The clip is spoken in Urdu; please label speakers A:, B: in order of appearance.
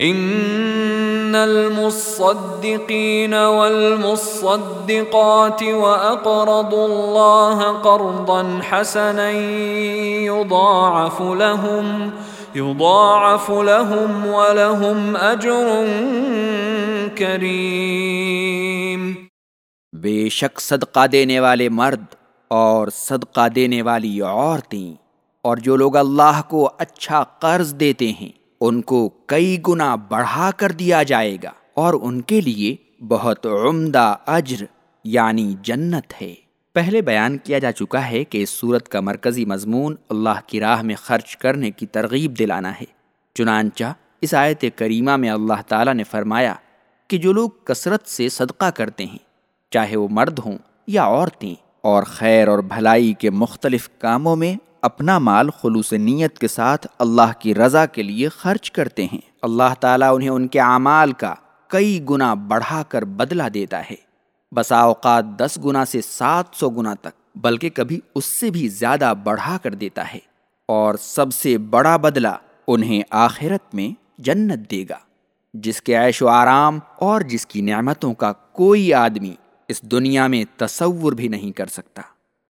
A: ان المصدقين والمصدقات واقرضوا الله قرضا حسنا يضاعف لهم يضاعف لهم ولهم اجر كريم.
B: بے شک صدقہ دینے والے مرد اور صدقہ دینے والی عورتیں اور جو لوگ اللہ کو اچھا قرض دیتے ہیں ان کو کئی گنا بڑھا کر دیا جائے گا اور ان کے لیے بہت عمدہ اجر یعنی جنت ہے۔ پہلے بیان کیا جا چکا ہے کہ اس صورت کا مرکزی مضمون اللہ کی راہ میں خرچ کرنے کی ترغیب دلانا ہے۔ چنانچہ اس آیت کریمہ میں اللہ تعالیٰ نے فرمایا کہ جو لوگ کثرت سے صدقہ کرتے ہیں، چاہے وہ مرد ہوں یا عورتیں، اور خیر اور بھلائی کے مختلف کاموں میں اپنا مال خلوص نیت کے ساتھ اللہ کی رضا کے لیے خرچ کرتے ہیں۔ اللہ تعالیٰ انہیں ان کے اعمال کا کئی گنا بڑھا کر بدلہ دیتا ہے۔ بسا اوقات دس گنا سے سات سو گنا تک، بلکہ کبھی اس سے بھی زیادہ بڑھا کر دیتا ہے۔ اور سب سے بڑا بدلہ انہیں آخرت میں جنت دے گا۔ جس کے عیش و آرام اور جس کی نعمتوں کا کوئی آدمی اس دنیا میں تصور بھی نہیں کر سکتا۔